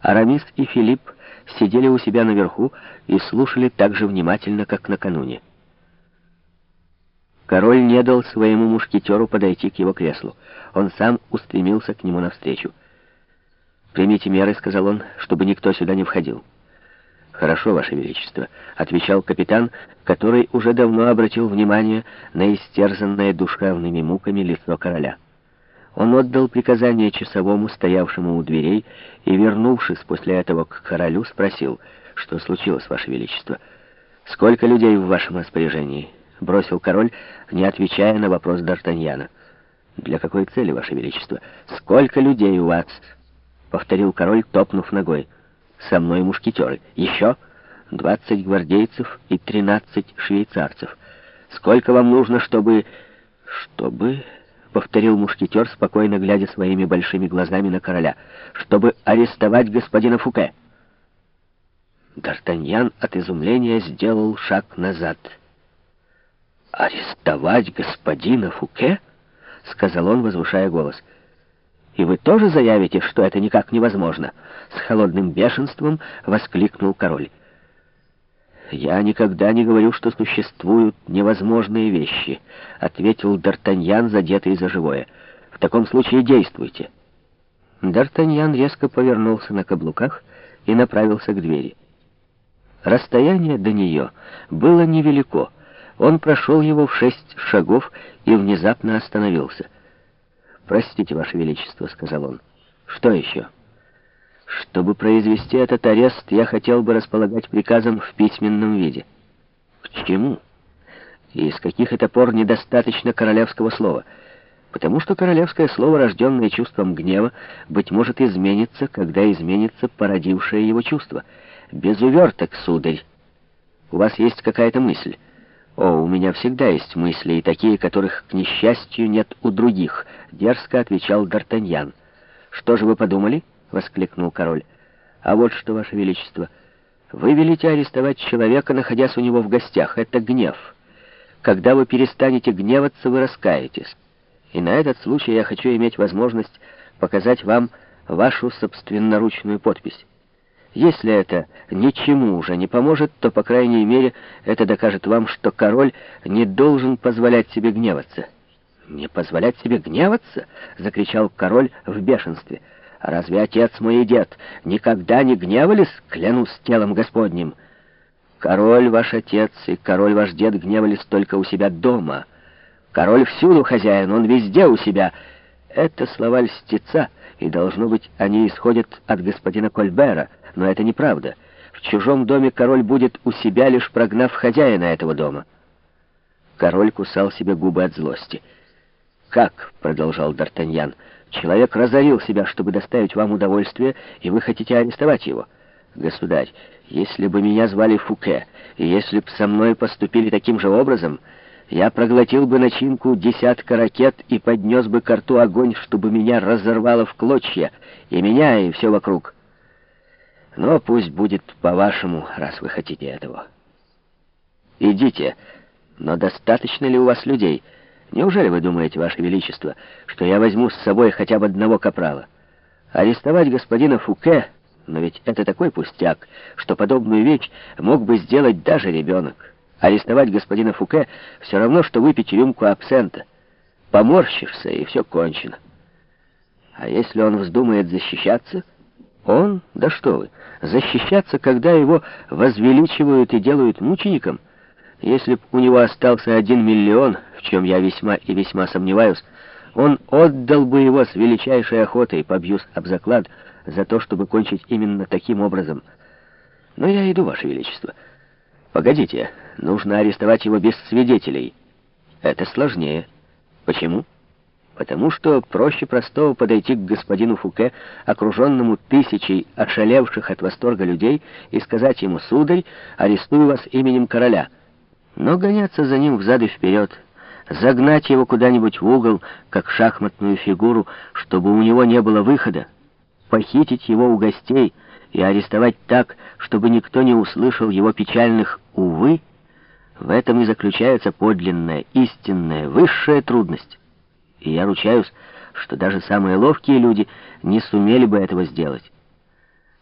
Арамис и Филипп сидели у себя наверху и слушали так же внимательно, как накануне. Король не дал своему мушкетеру подойти к его креслу. Он сам устремился к нему навстречу. «Примите меры», — сказал он, — «чтобы никто сюда не входил». «Хорошо, Ваше Величество», — отвечал капитан, который уже давно обратил внимание на истерзанное душевными муками лицо короля. Он отдал приказание часовому, стоявшему у дверей, и, вернувшись после этого к королю, спросил, что случилось, Ваше Величество. «Сколько людей в вашем распоряжении?» — бросил король, не отвечая на вопрос Д'Артаньяна. «Для какой цели, Ваше Величество? Сколько людей у вас?» — повторил король, топнув ногой. «Со мной мушкетеры. Еще двадцать гвардейцев и тринадцать швейцарцев. Сколько вам нужно, чтобы...» «Чтобы...» — повторил мушкетер, спокойно глядя своими большими глазами на короля. «Чтобы арестовать господина Фуке». Д'Артаньян от изумления сделал шаг назад. «Арестовать господина Фуке?» — сказал он, возвышая голос. «И вы тоже заявите, что это никак невозможно?» С холодным бешенством воскликнул король. «Я никогда не говорю, что существуют невозможные вещи», — ответил Д'Артаньян, задетый за живое. «В таком случае действуйте». Д'Артаньян резко повернулся на каблуках и направился к двери. Расстояние до нее было невелико. Он прошел его в шесть шагов и внезапно остановился. «Простите, Ваше Величество», — сказал он. «Что еще?» Чтобы произвести этот арест, я хотел бы располагать приказом в письменном виде. К чему? И с каких это пор недостаточно королевского слова? Потому что королевское слово, рожденное чувством гнева, быть может, изменится, когда изменится породившее его чувство. Без уверток, сударь. У вас есть какая-то мысль? О, у меня всегда есть мысли, и такие, которых, к несчастью, нет у других, — дерзко отвечал Д'Артаньян. Что же вы подумали? —— воскликнул король. «А вот что, ваше величество, вы велите арестовать человека, находясь у него в гостях. Это гнев. Когда вы перестанете гневаться, вы раскаетесь. И на этот случай я хочу иметь возможность показать вам вашу собственноручную подпись. Если это ничему уже не поможет, то, по крайней мере, это докажет вам, что король не должен позволять себе гневаться». «Не позволять себе гневаться?» — закричал король в бешенстве — Разве отец мой и дед никогда не гневались, клянусь телом Господним? Король ваш отец и король ваш дед гневались только у себя дома. Король всюду хозяин, он везде у себя. Это слова льстеца, и, должно быть, они исходят от господина Кольбера, но это неправда. В чужом доме король будет у себя, лишь прогнав хозяина этого дома. Король кусал себе губы от злости. «Как?» — продолжал Д'Артаньян — Человек разорил себя, чтобы доставить вам удовольствие, и вы хотите арестовать его. Государь, если бы меня звали Фуке, и если бы со мной поступили таким же образом, я проглотил бы начинку десятка ракет и поднес бы к рту огонь, чтобы меня разорвало в клочья, и меня, и все вокруг. Но пусть будет по-вашему, раз вы хотите этого. Идите, но достаточно ли у вас людей — Неужели вы думаете, Ваше Величество, что я возьму с собой хотя бы одного капрала? Арестовать господина Фуке, но ведь это такой пустяк, что подобную вещь мог бы сделать даже ребенок. Арестовать господина Фуке все равно, что выпить рюмку абсента. Поморщишься, и все кончено. А если он вздумает защищаться... Он, да что вы, защищаться, когда его возвеличивают и делают мучеником — если б у него остался один миллион, в чем я весьма и весьма сомневаюсь, он отдал бы его с величайшей охотой, побьюсь об заклад, за то, чтобы кончить именно таким образом. Но я иду, Ваше Величество. Погодите, нужно арестовать его без свидетелей. Это сложнее. Почему? Потому что проще простого подойти к господину Фуке, окруженному тысячей ошалевших от восторга людей, и сказать ему, «Сударь, арестую вас именем короля». Но гоняться за ним взад и вперед, загнать его куда-нибудь в угол, как шахматную фигуру, чтобы у него не было выхода, похитить его у гостей и арестовать так, чтобы никто не услышал его печальных «увы», в этом и заключается подлинная, истинная, высшая трудность. И я ручаюсь, что даже самые ловкие люди не сумели бы этого сделать.